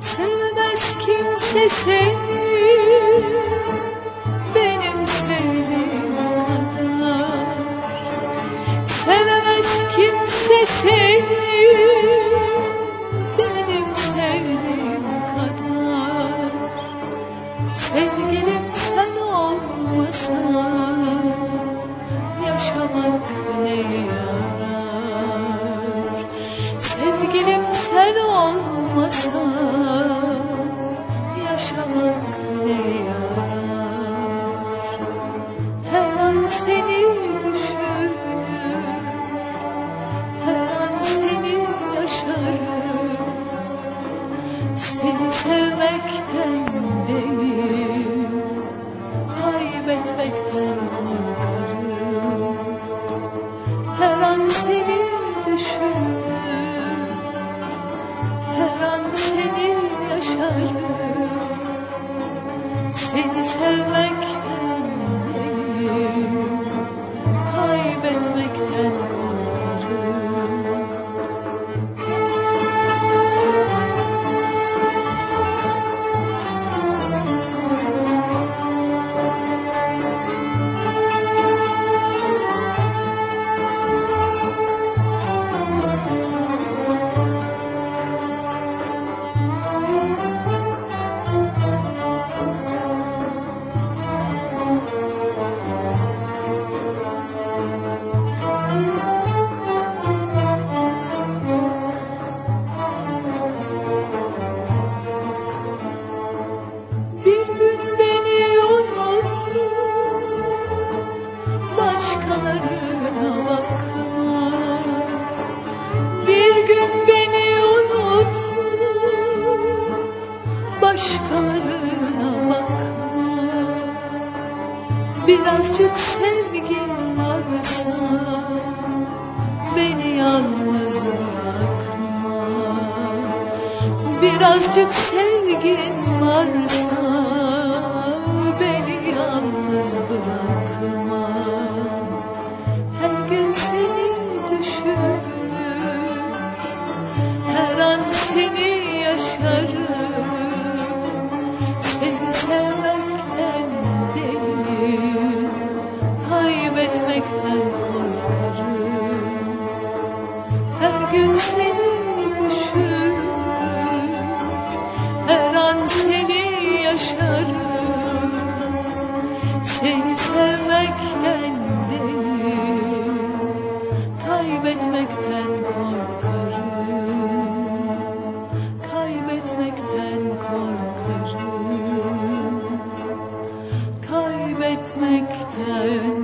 Sevmez kimse seni. Benim sevdiğim kadar Sevmez kimse seni. Benim sevdiğim kadar. Sevgilim sen olmasan Yaşamak ne yarar? Sevgilim sen olmasan seni düşünür her an seni yaşarım. Seni sevmekten değil Kaybetmekten korkarım. Her an seni düşünür Her an seni yaşarım. Seni sevmekten Birazcık sevgin varsa Beni yalnız bırakma. Birazcık sevgin varsa yarım Seni Kaybetmekten korkarım. Kaybetmekten korkarım. Kaybetmekten